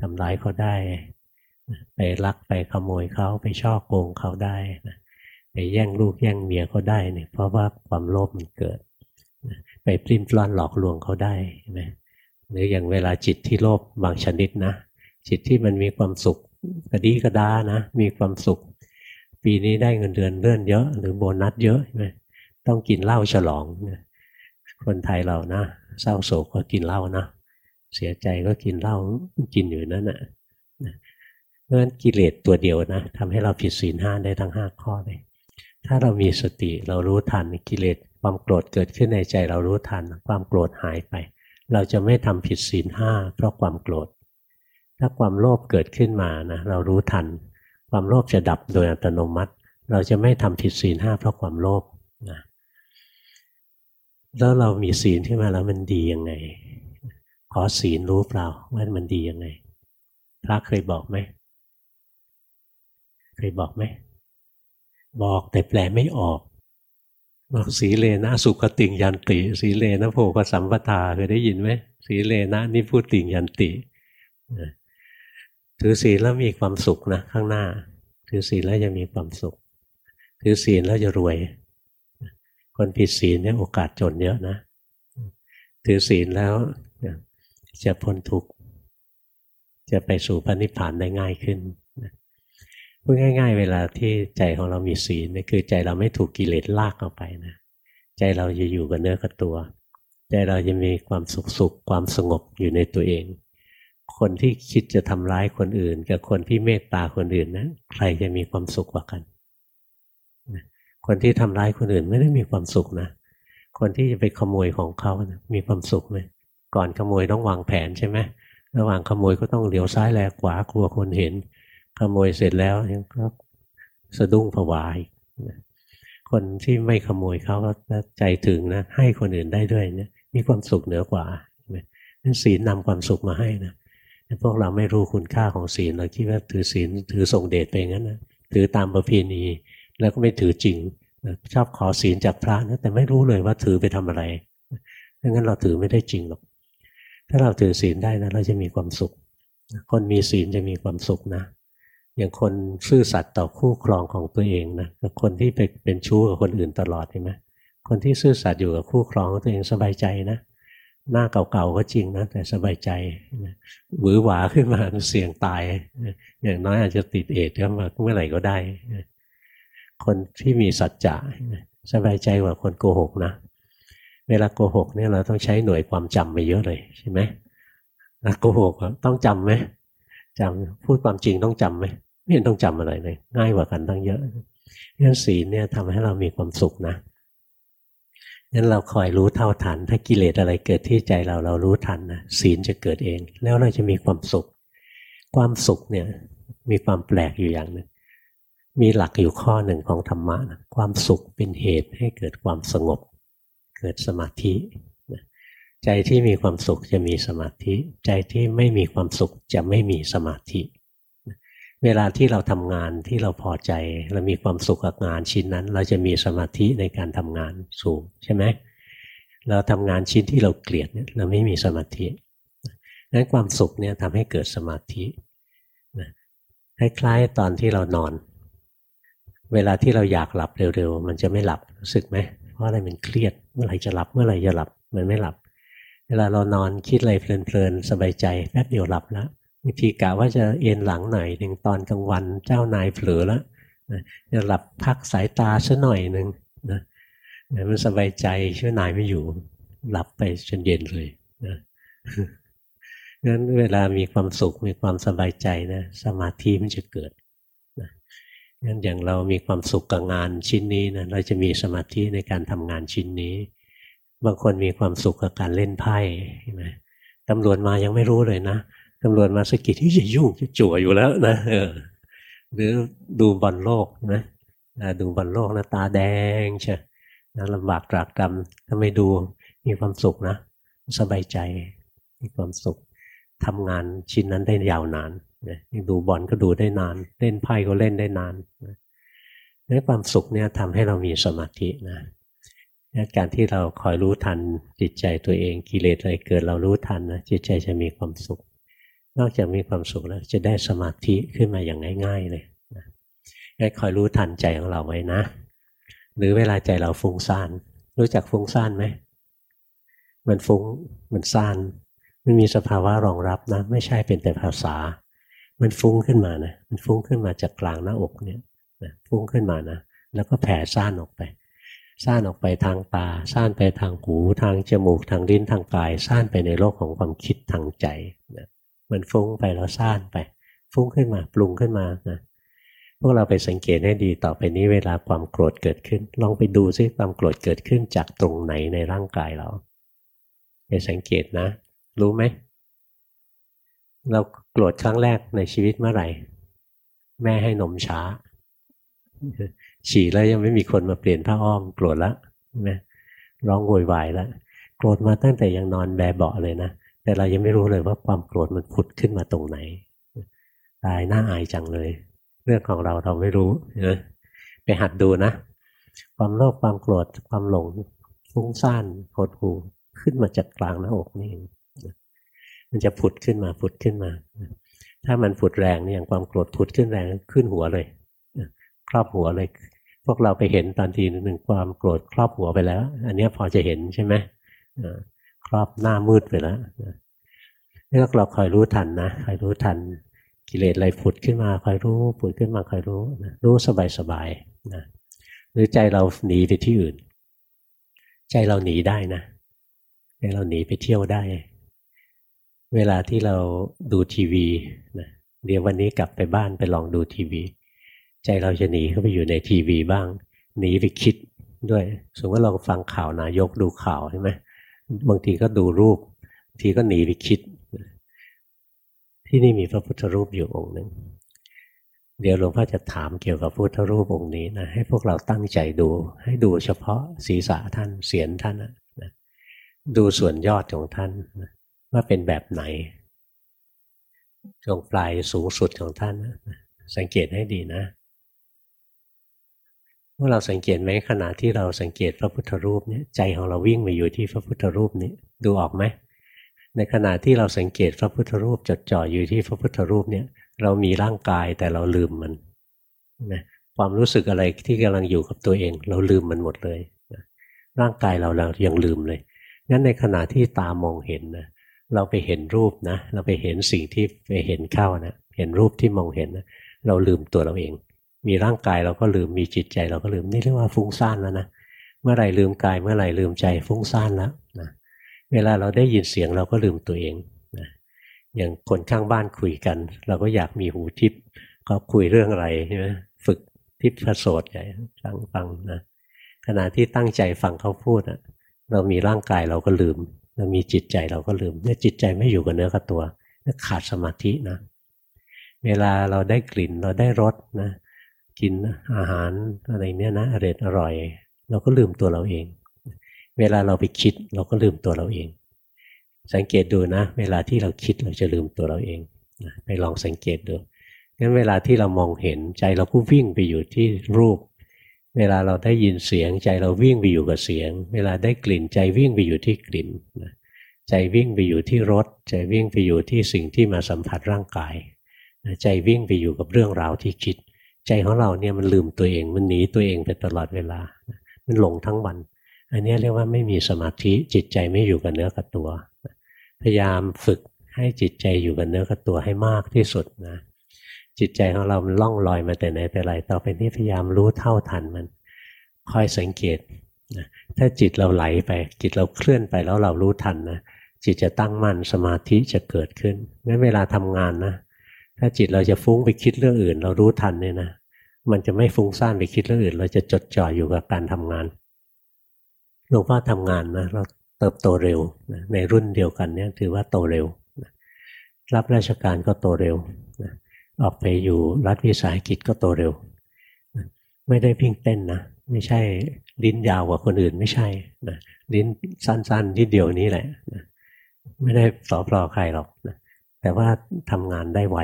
ทำร้ายเขาได้ไปลักไปขโมยเขาไปช่อโกงเขาได้นะไปแย่งลูกแย่งเมียเขาได้เนี่ยเพราะว่าความโลภมันเกิด ไปปลิ้นปล้อนหลอกลวงเขาได้นะหรืออย่างเวลาจิตที่โลภบางชนิดนะ จิตที่มันมีความสุขกระดีกระดานะ มีความสุข ปีนี้ได้เงินเดือนเลื่อนเยอะ หรือโบนัสเยอะใช่ไหมต้องกินเหล้าฉลองคนไทยเรานะเศร้าโศกก็กินเหล้านะเสียใจก็กินเหล้ากินอยู่นั่นนะเพราะฉะนั้นกิเลสตัวเดียวนะทำให้เราผิดศีลห้าได้ทั้งห้าข้อเลยถ้าเรามีสติเรารู้ทันกิเลสความโกรธเกิดขึ้นในใจเรารู้ทัน ความโกรธหายไป เราจะไม่ทำผิดศีลห้าเพราะความโกรธ ถ้าความโลภเกิดขึ้นมานะเรารู้ทัน ความโลภจะดับโดยอัตโนมัติ เราจะไม่ทำผิดศีลห้าเพราะความโลภนะแล้วเรามีศีลขึ้นมาแล้วมันดียังไง ขอศีลรู้เปล่าว่ามันดียังไง พระเคยบอกไหมเคยบอกไหมบอกแต่แปลไม่ออกบอกสีเลนะสุขติงยันติ สีเลนะโพกสัมปทาเคยได้ยินไหมสีเลนะนี่พูดติงยันติ ถือศีลแล้วมีความสุขนะข้างหน้า ถือศีลแล้วจะมีความสุข ถือศีลแล้วจะรวย คนผิดศีลเนี่ยโอกาสจนเยอะนะ ถือศีลแล้วจะพ้นทุกข์จะไปสู่พระนิพพานได้ง่ายขึ้นพูดง่าย ๆ เวลาที่ใจของเรามีศีลนี่คือใจเราไม่ถูกกิเลสลากออกไปนะใจเราจะอยู่กับเนื้อกับตัว ใจเราจะมีความสุขสุขความสงบอยู่ในตัวเอง คนที่คิดจะทำร้ายคนอื่น กับคนที่เมตตาคนอื่นนะใครจะมีความสุขกว่ากัน คนที่ทำร้ายคนอื่นไม่ได้มีความสุขนะ คนที่จะไปขโมยของเขานะมีความสุขไหมก่อนขโมยต้องวางแผนใช่ไหมระหว่างขโมยก็ต้องเหลียวซ้ายแลขวากลัวคนเห็น ขโมยเสร็จแล้วก็สะดุ้งผวาอีคนที่ไม่ขโมยเขาก็ใจถึงนะให้คนอื่นได้ด้วยเนี่ยมีความสุขเหนือกว่านั่นศีลนำความสุขมาให้นะ พวกเราไม่รู้คุณค่าของศีลเราคิดว่าถือศีลถือส่งเดชไปงั้นนะถือตามประเพณีแล้วก็ไม่ถือจริงชอบขอศีลจากพระนะแต่ไม่รู้เลยว่าถือไปทำอะไรดังนั้นเราถือไม่ได้จริงหรอก ถ้าเราถือศีลได้นะเราจะมีความสุข คนมีศีลจะมีความสุขนะ อย่างคนซื่อสัตย์ต่อคู่ครองของตัวเองนะกับคนที่ไปเป็นชู้กับคนอื่นตลอดเห็นไหมคนที่ซื่อสัตย์อยู่กับคู่ครองของตัวเองสบายใจนะ หน้าเก่าๆก็จริงนะแต่สบายใจหวือหวาขึ้นมาเสี่ยงตาย อย่างน้อยอาจจะติดเอดก็มาเมื่อไหร่ก็ได้ คนที่มีสัจจะสบายใจกว่าคนโกหกนะ เวลาโกหกเนี่ยเราต้องใช้หน่วยความจำไปเยอะเลยใช่ไหมโกหกต้องจำไหมจำพูดความจริงต้องจำไหมไม่เห็นต้องจำอะไรเลย ง่ายกว่ากันตั้งเยอะเรื่องศีลเนี่ยทำให้เรามีความสุขนะ งั้นเราคอยรู้เท่าทัน ถ้ากิเลสอะไรเกิดที่ใจเราเรารู้ทันนะศีลจะเกิดเอง แล้วเราจะมีความสุข ความสุขเนี่ยมีความแปลกอยู่อย่างหนึ่งมีหลักอยู่ข้อหนึ่งของธรรมะนะความสุขเป็นเหตุให้เกิดความสงบ เกิดสมาธิใจที่มีความสุขจะมีสมาธิ ใจที่ไม่มีความสุขจะไม่มีสมาธิ เวลาที่เราทำงานที่เราพอใจ เรามีความสุขกับงานชิ้นนั้น เราจะมีสมาธิในการทำงานสูงใช่ไหมเราทำงานชิ้นที่เราเกลียดเนี่ยเราไม่มีสมาธินั้นความสุขเนี่ยทำให้เกิดสมาธิคล้ายๆตอนที่เรานอน เวลาที่เราอยากหลับเร็วๆ มันจะไม่หลับรู้สึกไหมเพราะอะไรมันเครียดเมื่อไหร่จะหลับเมื่อไหร่จะหลับมันไม่หลับ เวลาเรานอนคิดอะไรเพลินๆสบายใจแป๊บเดียวหลับแล้ว บางทีกะว่าจะเอ็นหลังหน่อยหนึ่งตอนกลางวันเจ้านายเผลอแล้วจะหลับพักสายตาสัหน่อยหนึ่งนะมันสบายใจช่วยนายไม่อยู่ หลับไปจนเย็นเลยนะงั้นเวลามีความสุขมีความสบายใจนะสมาธิมันจะเกิดนะงั้นอย่างเรามีความสุขกับงานชิ้นนี้นะเราจะมีสมาธิในการทำงานชิ้นนี้ บางคนมีความสุขกับการเล่นไพ่ใช่ไหมตำรวจมายังไม่รู้เลยนะ ตำรวจมาสกิดที่จะยุ่งจะจั่วอยู่แล้วนะเออหรือดูบอลโลกนะดูบอลโลกนะตาแดงใช่นะลำบากตรากตรำถ้าไม่ดูมีความสุขนะ สบายใจมีความสุขทำงานชิ้นนั้นได้ยาวนานนะดูบอลก็ดูได้นาน เล่นไพ่ก็เล่นได้นานนะนความสุขเนี่ยทำให้เรามีสมาธินะการที่เราคอยรู้ทันจิตใจตัวเองกิเลสอะไรเกิดเรารู้ทันนะจิตใจจะมีความสุข นอกจากมีความสุขแล้วจะได้สมาธิขึ้นมาอย่างง่าย ๆ เลยให้คอยรู้ทันใจของเราไว้นะ หรือเวลาใจเราฟุ้งซ่าน รู้จักฟุ้งซ่านไหม มันฟุ้ง มันซ่านมันมีสภาวะรองรับนะ ไม่ใช่เป็นแต่ภาษา มันฟุ้งขึ้นมานะ มันฟุ้งขึ้นมาจากกลางหน้าอกเนี่ยนะฟุ้งขึ้นมานะ แล้วก็แผ่ซ่านออกไป ซ่านออกไปทางตา ซ่านไปทางหู ทางจมูก ทางลิ้น ทางกาย ซ่านไปในโลกของความคิดทางใจนะ มันฟุ้งไปแล้วซ่านไป ฟุ้งขึ้นมาปรุงขึ้นมานะพวกเราไปสังเกตให้ดีต่อไปนี้เวลาความโกรธเกิดขึ้น ลองไปดูซิความโกรธเกิดขึ้นจากตรงไหนในร่างกายเราไปสังเกตนะ รู้ไหมเราโกรธครั้งแรกในชีวิตเมื่อไหร่ แม่ให้นมช้า ฉี่แล้วยังไม่มีคนมาเปลี่ยนผ้าอ้อมโกรธแล้วนะร้องโวยวายแล้วโกรธมาตั้งแต่ยังนอนแบเบาเลยนะ แต่เรายังไม่รู้เลยว่าความโกรธมันผุดขึ้นมาตรงไหน ตายน่าอายจังเลย เรื่องของเราเราไม่รู้นะไปหัดดูนะ ความโลภความโกรธความหลงฟุ้งซ่านหดหูขึ้นมาจากกลางหน้าอกนี่เองมันจะผุดขึ้นมาผุดขึ้นมา ถ้ามันผุดแรงเนี่ยอย่างความโกรธผุดขึ้นแรงขึ้นหัวเลยครอบหัวเลย พวกเราไปเห็นตอนทีหนึ่งความโกรธครอบหัวไปแล้ว อันนี้พอจะเห็นใช่ไหม ครอบหน้ามืดไปแล้วนี่เราคอยรู้ทันนะคอยรู้ทันกิเลสอะไรผุดขึ้นมาคอยรู้ผุดขึ้นมาคอยรู้นะรู้สบายสบายนะหรือใจเราหนีไปที่อื่น ใจเราหนีได้นะใจเราหนีไปเที่ยวได้ เวลาที่เราดูทีวีนะเดี๋ยววันนี้กลับไปบ้านไปลองดูทีวี ใจเราจะหนีเข้าไปอยู่ในทีวีบ้าง หนีไปคิดด้วย สมมติเราฟังข่าวนายกดูข่าวใช่ไหม บางทีก็ดูรูปบางทีก็หนีไปคิด ที่นี่มีพระพุทธรูปอยู่องค์หนึ่งเดี๋ยวหลวงพ่อจะถามเกี่ยวกับพุทธรูปองค์นี้นะให้พวกเราตั้งใจดู ให้ดูเฉพาะศีรษะท่านเสียนท่านนะดูส่วนยอดของท่านนะว่าเป็นแบบไหนตรงปลายสูงสุดของท่านนะสังเกตให้ดีนะ มื่อเราสังเกตไหมขณะที่เราสังเกตพระพุทธรูปเนี่ยใจของเราวิ่งไปอยู่ที่พระพุทธรูปนี้ดูออกไหมในขณะที่เราสังเกตพระพุทธรูปจดจ่ออยู่ที่พระพุทธรูปเนี่ย เรามีร่างกายแต่เราลืมมันนะความรู้สึกอะไรที่กำลังอยู่กับตัวเอง เราลืมมันหมดเลยนะร่างกายเราเรายังลืมเลยงั้นในขณะที่ตามองเห็นนะเราไปเห็นรูปนะ เราไปเห็นสิ่งที่ไปเห็นเข้านะเห็นรูปที่มองเห็นนะเราลืมตัวเราเอง มีร่างกายเราก็ลืมมีจิตใจเราก็ลืมนี่เรียกว่าฟุ้งซ่านแล้วนะเมื่อไหร่ลืมกายเมื่อไหร่ลืมใจฟุ้งซ่านแล้วนะเวลาเราได้ยินเสียงเราก็ลืมตัวเองนะอย่างคนข้างบ้านคุยกัน เราก็อยากมีหูทิพย์ก็คุยเรื่องอะไรใช่ไหมฝึกทิพย์ผสดใหญ่ฟังฟังนะขณะที่ตั้งใจฟังเขาพูดอะเรามีร่างกายเราก็ลืม เรามีจิตใจเราก็ลืมเนี่ยจิตใจไม่อยู่กับเนื้อกับตัวขาดสมาธินะ เวลาเราได้กลิ่นเราได้รสนะ กินอาหารอะไรเนี้ยนะอร่อยอร่อย เราก็ลืมตัวเราเอง เวลาเราไปคิดเราก็ลืมตัวเราเอง สังเกตดูนะ เวลาที่เราคิดเราจะลืมตัวเราเองไปลองสังเกตดูงั้นเวลาที่เรามองเห็นใจเราก็วิ่งไปอยู่ที่รูป เวลาเราได้ยินเสียง ใจเราวิ่งไปอยู่กับเสียง เวลาได้กลิ่นใจวิ่งไปอยู่ที่กลิ่นใจวิ่งไปอยู่ที่รสใจวิ่งไปอยู่ที่สิ่งที่มาสัมผัสร่างกาย ใจวิ่งไปอยู่กับเรื่องราวที่คิด ใจของเราเนี่ยมันลืมตัวเอง มันหนีตัวเองไปตลอดเวลา มันหลงทั้งวัน อันนี้เรียกว่าไม่มีสมาธิจิตใจไม่อยู่กับเนื้อกับตัว พยายามฝึกให้จิตใจอยู่กับเนื้อกับตัวให้มากที่สุดนะ จิตใจของเรา มันล่องลอยมาแต่ไหนแต่ไรต่อไปนี้พยายามรู้เท่าทันมันคอยสังเกตนะถ้าจิตเราไหลไป จิตเราเคลื่อนไปแล้วเรารู้ทันนะจิตจะตั้งมั่นสมาธิจะเกิดขึ้นงั้นเวลาทำงานนะ ถ้าจิตเราจะฟุ้งไปคิดเรื่องอื่น เรารู้ทันเนี่ยนะมันจะไม่ฟุ้งซ่านไปคิดเรื่องอื่น เราจะจดจ่ออยู่กับการทำงานหลวงพ่อทำงานนะเราเติบโตเร็วในรุ่นเดียวกันเนี่ยถือว่าโตเร็วรับราชการก็โตเร็วออกไปอยู่รัฐวิสาหกิจก็โตเร็ว ไม่ได้พิ้งเต้นนะไม่ใช่ลิ้นยาวกว่าคนอื่นไม่ใช่นะลิ้นสั้นๆที่เดียวนี้แหละนะไม่ได้สอปลอใครหรอกนะ แต่ว่าทำงานได้ไว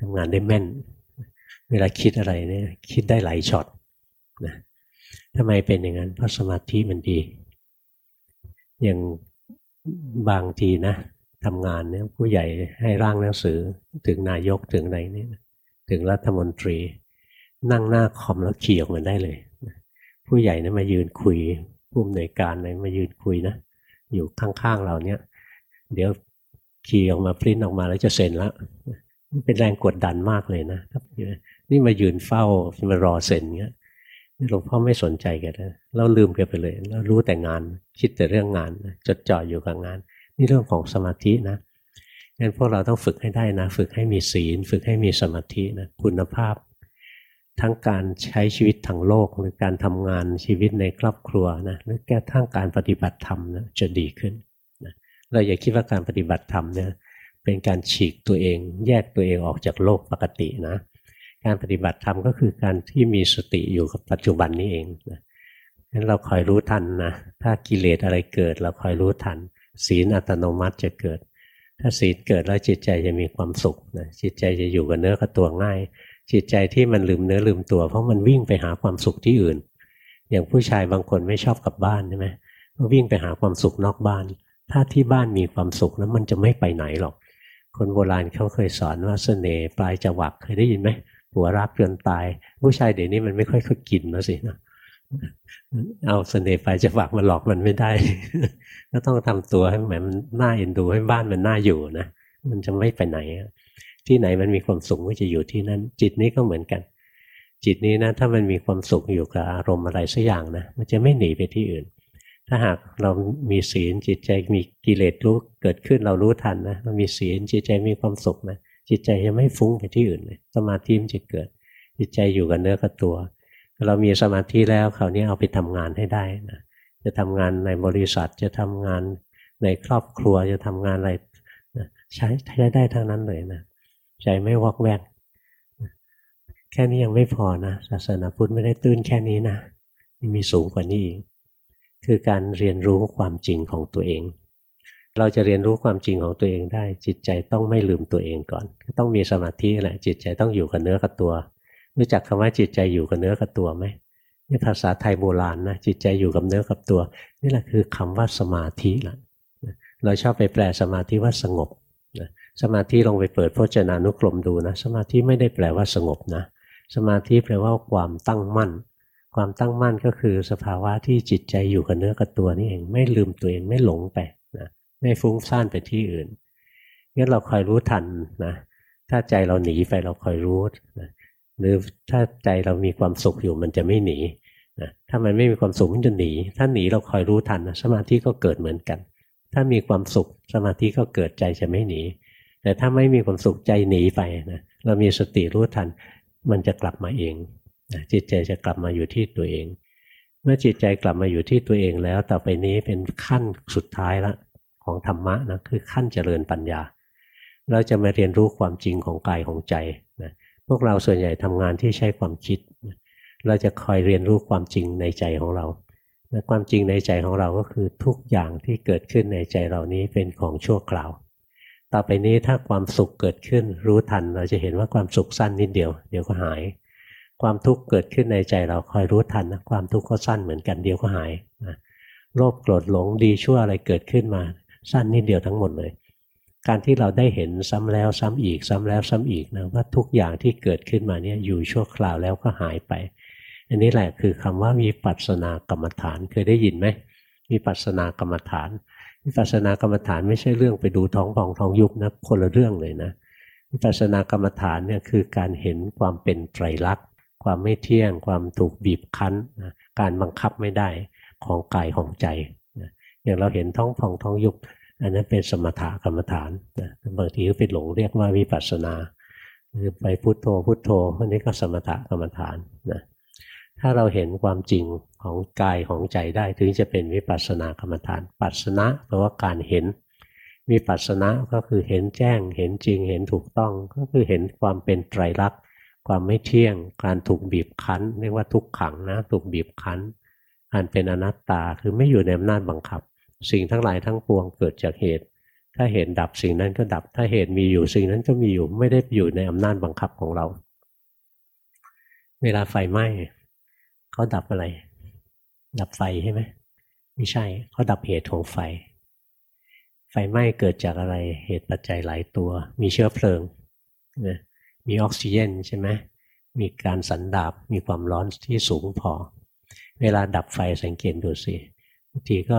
ทำงานได้แม่น เวลาคิดอะไรเนี่ย คิดได้หลายช็อตนะทำไมเป็นอย่างนั้น เพราะสมาธิมันดี อย่างบางทีนะทำงานเนี่ยผู้ใหญ่ให้ร่างหนังสือถึงนายกถึงอะไรเนี่ยถึงรัฐมนตรี นั่งหน้าคอมแล้วขี่ออกมาได้เลย ผู้ใหญ่เนะมายืนคุยผู้อำนวยการอะไรมายืนคุยนะอยู่ข้างๆเราเนี่ย เดี๋ยว ขี่ออกมาพริ้นออกมาแล้วจะเซ็นแล้วเป็นแรงกดดันมากเลยนะนี่มายืนเฝ้ามารอเซ็นเงี้ยหลวงพ่อไม่สนใจแกนะเราลืมแกไปเลย เรารู้แต่งาน คิดแต่เรื่องงานจดจ่ออยู่กับงาน นี่เรื่องของสมาธินะงั้นพวกเราต้องฝึกให้ได้นะ ฝึกให้มีศีล ฝึกให้มีสมาธินะคุณภาพ ทั้งการใช้ชีวิตทางโลกหรือการทำงานชีวิตในครอบครัวนะหรือแก้ทั้งการปฏิบัติธรรมนะจะดีขึ้น เราอย่าคิดว่าการปฏิบัติธรรมเนี่ยเป็นการฉีกตัวเอง แยกตัวเองออกจากโลกปกตินะการปฏิบัติธรรมก็คือการที่มีสติอยู่กับปัจจุบันนี้เองนะงั้นเราคอยรู้ทันนะ ถ้ากิเลสอะไรเกิด เราคอยรู้ทัน ศีลอัตโนมัติจะเกิด ถ้าศีลเกิดแล้วจิตใจจะมีความสุขนะจิตใจจะอยู่กับเนื้อกับตัวง่าย จิตใจที่มันลืมเนื้อลืมตัว เพราะมันวิ่งไปหาความสุขที่อื่น อย่างผู้ชายบางคนไม่ชอบกลับบ้านใช่ไหมก็วิ่งไปหาความสุขนอกบ้าน ถ้าที่บ้านมีความสุขแล้วมันจะไม่ไปไหนหรอก คนโบราณเขาเคยสอนว่าเสน่ห์ปลายจวักเคยได้ยินไหมหัวรักจนตาย ผู้ชายเดี๋ยวนี้มันไม่ค่อยค่อยกินแล้วสินะเอาเสน่ห์ไปจะฝากมาหลอกมันไม่ได้ ก็ต้องทำตัวให้เหมือนมันน่าเอ็นดูให้บ้านมันน่าอยู่นะมันจะไม่ไปไหน ที่ไหนมันมีความสุขก็จะอยู่ที่นั่นจิตนี้ก็เหมือนกัน จิตนี้นะถ้ามันมีความสุขอยู่กับอารมณ์อะไรสักอย่างนะมันจะไม่หนีไปที่อื่น ถ้าหากเรามีศีลจิตใจมีกิเลสรู้เกิดขึ้นเรารู้ทันนะมันมีศีลจิตใจมีความสุขนะจิตใจจะไม่ฟุ้งไปที่อื่นเลยสมาธิมันจะเกิด จิตใจอยู่กับเนื้อกับตัว เรามีสมาธิแล้วคราวนี้เอาไปทำงานให้ได้นะจะทำงานในบริษัทจะทำงานในครอบครัวจะทำงานอะไรนะใช้ใช้ได้ทั้งนั้นเลยนะใจไม่วอกแวกแค่นี้ยังไม่พอนะศาสนาพุทธไม่ได้ตื้นแค่นี้นะมีสูงกว่านี้อีก คือการเรียนรู้ความจริงของตัวเอง เราจะเรียนรู้ความจริงของตัวเองได้ จิตใจต้องไม่ลืมตัวเองก่อน ต้องมีสมาธิแหละจิตใจต้องอยู่กับเนื้อกับตัว รู้จักคำว่าจิตใจอยู่กับเนื้อกับตัวไหมนี่ภาษาไทยโบราณนะจิตใจอยู่กับเนื้อกับตัว นี่แหละคือคำว่าสมาธิละเราชอบไปแปลสมาธิว่าสงบสมาธิลองไปเปิดพจนานุกรมดูนะ สมาธิไม่ได้แปลว่าสงบนะ สมาธิแปลว่าความตั้งมั่น ความตั้งมั่นก็คือสภาวะที่จิตใจอยู่กับเนื้อกับตัวนี่เองไม่ลืมตัวเองไม่หลงไปนะไม่ฟุ้งซ่านไปที่อื่นงั้นเราคอยรู้ทันนะถ้าใจเราหนีไปเราคอยรู้นะหรือถ้าใจเรามีความสุขอยู่มันจะไม่หนีนะถ้ามันไม่มีความสุขมันจะหนี ถ้าหนีเราคอยรู้ทันนะสมาธิก็เกิดเหมือนกัน ถ้ามีความสุขสมาธิก็เกิดใจจะไม่หนี แต่ถ้าไม่มีความสุขใจหนีไปนะเรามีสติรู้ทัน มันจะกลับมาเอง จิตใจจะกลับมาอยู่ที่ตัวเอง เมื่อจิตใจกลับมาอยู่ที่ตัวเองแล้ว ต่อไปนี้เป็นขั้นสุดท้ายละของธรรมะนะคือขั้นเจริญปัญญา เราจะมาเรียนรู้ความจริงของกายของใจนะพวกเราส่วนใหญ่ทำงานที่ใช้ความคิด เราจะคอยเรียนรู้ความจริงในใจของเราและความจริงในใจของเราก็คือทุกอย่างที่เกิดขึ้นในใจเรานี้เป็นของชั่วคราว ต่อไปนี้ถ้าความสุขเกิดขึ้นรู้ทัน เราจะเห็นว่าความสุขสั้นนิดเดียว เดี๋ยวก็หาย ความทุกข์เกิดขึ้นในใจเราคอยรู้ทันนะความทุกข์ก็สั้นเหมือนกันเดียวก็หายนะโลภโกรธหลงดีชั่วอะไรเกิดขึ้นมา สั้นนิดเดียวทั้งหมดเลย การที่เราได้เห็นซ้ำแล้วซ้ำอีก ซ้ำแล้วซ้ำอีกนะว่าทุกอย่างที่เกิดขึ้นมาเนี่ยอยู่ชั่วคราวแล้วก็หายไป อันนี้แหละคือคำว่ามีปัสนากรรมฐานเคยได้ยินไหมมีปัสนากรรมฐานมีปัสนากรรมฐานไม่ใช่เรื่องไปดูท้องฟองท้องยุบนะคนละเรื่องเลยนะวิปัสสนากรรมฐานเนี่ยคือการเห็นความเป็นไตรลักษณ์ ความไม่เที่ยง ความถูกบีบคั้นนะการบังคับไม่ได้ของกายของใจนะอย่างเราเห็นท้องฟองท้องยุบอันนั้นเป็นสมถกรรมฐานนะบางทีก็ไปหลงเรียกว่าวิปัสสนาหรือไปพุโทโธพุโทโธอันนี้ก็สมถกรรมฐานนะถ้าเราเห็นความจริงของกายของใจได้ถึงจะเป็นวิปัสสนากรรมฐาน ปัสสนะแปลว่าการเห็นมีปัสสนะก็คือเห็นแจ้ง เห็นจริง เห็นถูกต้อง ก็คือเห็นความเป็นไตรลักษณ์ ความไม่เที่ยง การถูกบีบคั้น เรียกว่าทุกขังนะ ถูกบีบคั้น การเป็นอนัตตาคือไม่อยู่ในอำนาจบังคับ สิ่งทั้งหลายทั้งปวงเกิดจากเหตุ ถ้าเหตุดับสิ่งนั้นก็ดับ ถ้าเหตุมีอยู่สิ่งนั้นก็มีอยู่ ไม่ได้อยู่ในอำนาจบังคับของเรา เวลาไฟไหม้เขาดับอะไร ดับไฟใช่ไหมไม่ใช่เขาดับเหตุของไฟ ไฟไหม้เกิดจากอะไรเหตุปัจจัยหลายตัว มีเชื้อเพลิงนะ มีออกซิเจนใช่ไหมมีการสันดาบมีความร้อนที่สูงพอ เวลาดับไฟสังเกตดูสิบางทีก็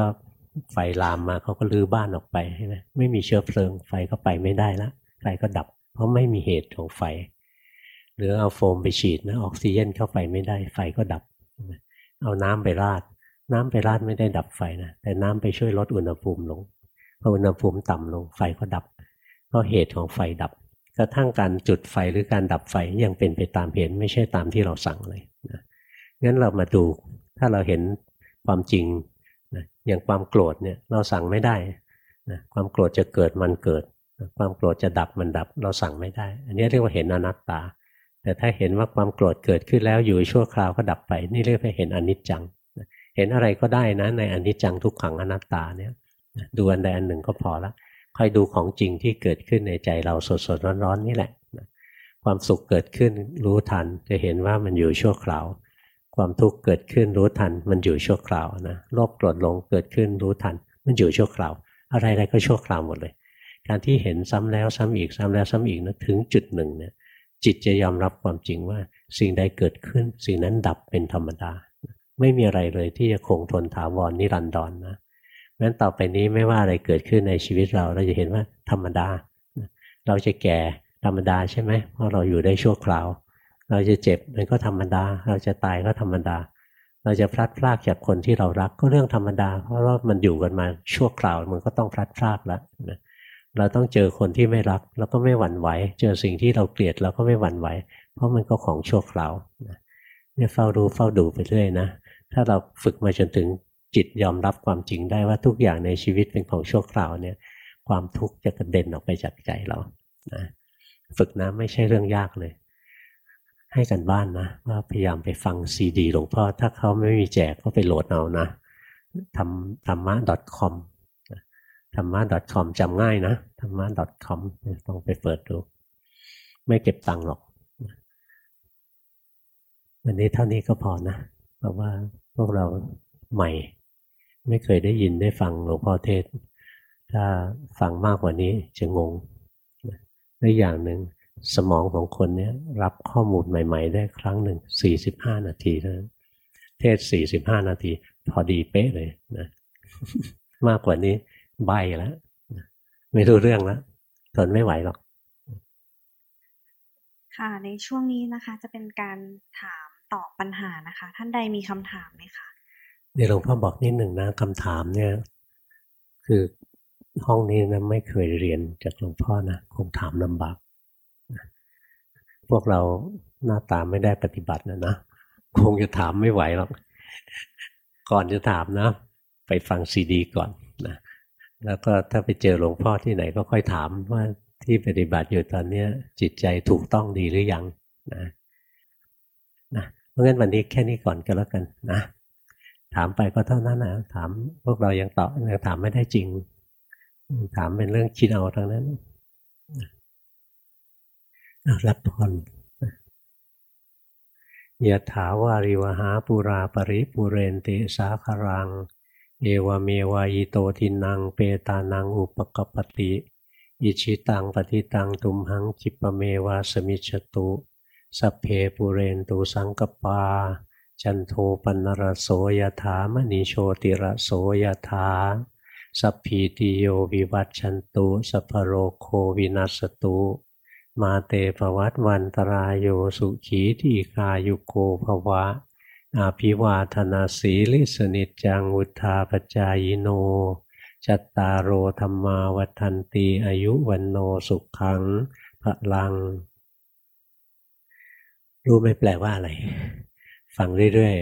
ไฟลามมาเขาก็ลื้อบ้านออกไปใช่ไหมไม่มีเชื้อเพลิงไฟก็ไปไม่ได้ละไฟก็ดับ เพราะไม่มีเหตุของไฟ หรือเอาโฟมไปฉีดนะออกซิเจนเข้าไปไม่ได้ไฟก็ดับ เอาน้ำไปราด น้ำไปราดไม่ได้ดับไฟนะแต่น้ำไปช่วยลดอุณหภูมิลงพออุณหภูมิต่ำลงไฟก็ดับเพราะเหตุของไฟดับ กระทั่งการจุดไฟหรือการดับไฟยังเป็นไปตามเหตุไม่ใช่ตามที่เราสั่งเลยนะงั้นเรามาดูถ้าเราเห็นความจริงนะอย่างความโกรธเนี่ยเราสั่งไม่ได้นะความโกรธจะเกิดมันเกิดนะความโกรธจะดับมันดับเราสั่งไม่ได้ อันนี้เรียกว่าเห็นอนัตตา แต่ถ้าเห็นว่าความโกรธเกิดขึ้นแล้วอยู่ชั่วคราวก็ดับไป นี่เรียกว่าเห็นอนิจจังเห็นอะไรก็ได้นะในอนิจจังทุกขังอนัตตาเนี่ยดูอันใดอันหนึ่งก็พอละ คอยดูของจริงที่เกิดขึ้นในใจเราสดๆร้อนๆนี่แหละความสุขเกิดขึ้นรู้ทันจะเห็นว่ามันอยู่ชั่วคราว ความทุกข์เกิดขึ้นรู้ทัน มันอยู่ชั่วคราวนะโลภโกรธหลงเกิดขึ้นรู้ทัน มันอยู่ชั่วคราว อะไรๆก็ชั่วคราวหมดเลย การที่เห็นซ้ำแล้วซ้ำอีกซ้ำแล้วซ้ำอีกนะถึงจุดหนึ่งเนี่ยจิตจะยอมรับความจริงว่าสิ่งใดเกิดขึ้น สิ่งนั้นดับเป็นธรรมดา ไม่มีอะไรเลยที่จะคงทนถาวรนนิรันดรนนะ งั้นต่อไปนี้ไม่ว่าอะไรเกิดขึ้นในชีวิตเรา เราจะเห็นว่าธรรมดา เราจะแก่ธรรมดาใช่ไหมเพราะเราอยู่ได้ชั่วคราว เราจะเจ็บมันก็ธรรมดา เราจะตายก็ธรรมดา เราจะพลัดพรากจากคนที่เรารักก็เรื่องธรรมดา เพราะว่ามันอยู่กันมาชั่วคราวมันก็ต้องพลัดพรากแล้วนะเราต้องเจอคนที่ไม่รักเราก็ไม่หวั่นไหว เจอสิ่งที่เราเกลียดเราก็ไม่หวั่นไหว เพราะมันก็ของชั่วคราวเนี่ยเฝ้ารู้เฝ้าดูไปเรื่อยนะ ถ้าเราฝึกมาจนถึง จิตยอมรับความจริงได้ว่าทุกอย่างในชีวิตเป็นของชั่วคราวเนี่ย ความทุกข์จะกระเด็นออกไปจากใจเรานะฝึกนะไม่ใช่เรื่องยากเลย ให้กันบ้านนะว่าพยายามไปฟังซีดีหลวงพ่อ ถ้าเขาไม่มีแจกก็ไปโหลดเอานะธรรมธรรมะ .com ธรรมะ .com จำง่ายนะธรรมะ .com ต้องไปเปิดดู ไม่เก็บตังค์หรอกวันนี้เท่านี้ก็พอนะ เพราะว่าพวกเราใหม่ ไม่เคยได้ยินได้ฟังหลวงพ่อเทศ ถ้าฟังมากกว่านี้จะงงและอย่างหนึ่งสมองของคนนี้รับข้อมูลใหม่ ๆ ได้ครั้งหนึ่งสี่สิบห้านาทีเท่านั้นเทศสี่สิบห้านาที พอดีเป๊ะเลยนะมากกว่านี้ใบแล้วไม่รู้เรื่องแล้วทนไม่ไหวหรอก ค่ะ ในช่วงนี้นะคะ จะเป็นการถามตอบปัญหานะคะ ท่านใดมีคำถามไหมคะ เดี๋ยวหลวงพ่อบอกนิดหนึ่งนะคำถามเนี่ย คือห้องนี้นะไม่เคยเรียนจากหลวงพ่อนะคงถามลำบากพวกเราหน้าตาไม่ได้ปฏิบัตินะนะคงจะถามไม่ไหวหรอกก่อนจะถามนะ ไปฟังซีดีก่อนนะแล้วก็ถ้าไปเจอหลวงพ่อที่ไหนก็ค่อยถามว่าที่ปฏิบัติอยู่ตอนนี้จิตใจถูกต้องดีหรือยังนะนะเพราะงั้นวันนี้แค่นี้ก่อนก็แล้วกันนะ ถามไปก็เท่านั้นนะถามพวกเรายังตอบยังถามไม่ได้จริง ถามเป็นเรื่องคิดเอาทั้งนั้นรับพรยะถาวาริวหาปุราปริปุเรนติสาคารัง เอวเมวายโตทินังเปตานังอุปกปติอิชิตังปฏิตังตุมหังคิปเมวาสมิจตุ สัพเพปุเรนตุสังกปา จันโทปนรโสยถามณีโชติระโสยถาสัพพีติโยวิวัตชันตุสัพโรโควินัสตุ มาเตภวัตวันตรายโยสุขีทีคายุโกภวะ อาภิวาธนาสีลิสนิจังวุธาปจายโน จัตตารโธรรมาวันตีอายุวันโนสุขังพระลัง รู้ไม่แปลว่าอะไร ฟังเรื่อย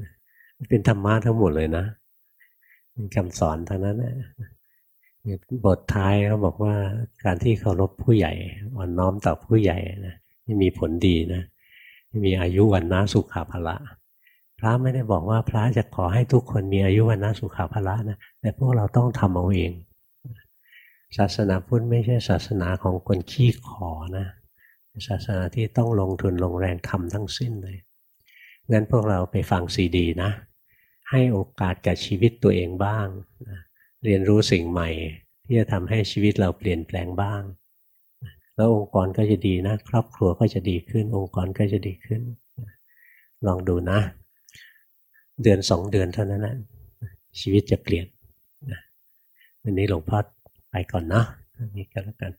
ๆเป็นธรรมะทั้งหมดเลยนะเป็นคำสอนทั้งนั้นนะบทท้ายเขาบอกว่าการที่เคารพผู้ใหญ่อ่อนน้อมต่อผู้ใหญ่นะนี่มีผลดีนะมีอายุวันนะสุขาภละ พระไม่ได้บอกว่าพระจะขอให้ทุกคนมีอายุวันนะสุขาภละนะแต่พวกเราต้องทำเอาเอง ศาสนาพุทธไม่ใช่ศาสนาของคนขี้ขอนะศาสนาที่ต้องลงทุนลงแรงทำทั้งสิ้นเลย งั้นพวกเราไปฟังซีดีนะ ให้โอกาสกับชีวิตตัวเองบ้าง เรียนรู้สิ่งใหม่ ที่จะทำให้ชีวิตเราเปลี่ยนแปลงบ้าง แล้วองค์กรก็จะดีนะ ครอบครัวก็จะดีขึ้น องค์กรก็จะดีขึ้น ลองดูนะ เดือนสองเดือนเท่านั้นนะชีวิตจะเปลี่ยนวันนี้หลวงพ่อไปก่อนนะนี้ก็แล้วกัน